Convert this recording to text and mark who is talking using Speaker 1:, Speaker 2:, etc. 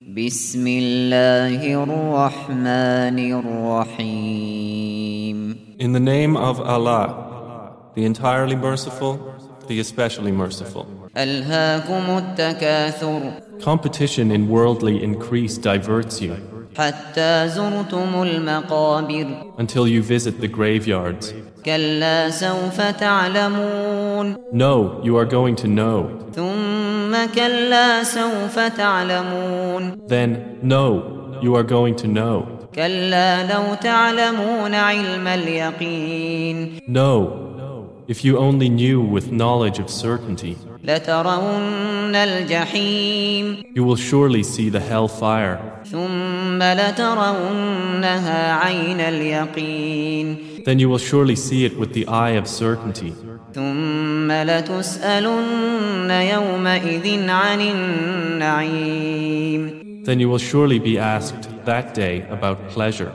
Speaker 1: بسم الله الرحمن الرحيم
Speaker 2: In the name of Allah, the entirely merciful, the especially merciful. Competition in worldly increase diverts you. Until you visit the graveyards. No, you are going to know. Then, no, you are going to know. No, if you only knew with knowledge of certainty, you will surely see the hellfire. Then you will surely see it with the eye of certainty. Then you will surely be asked that day about pleasure.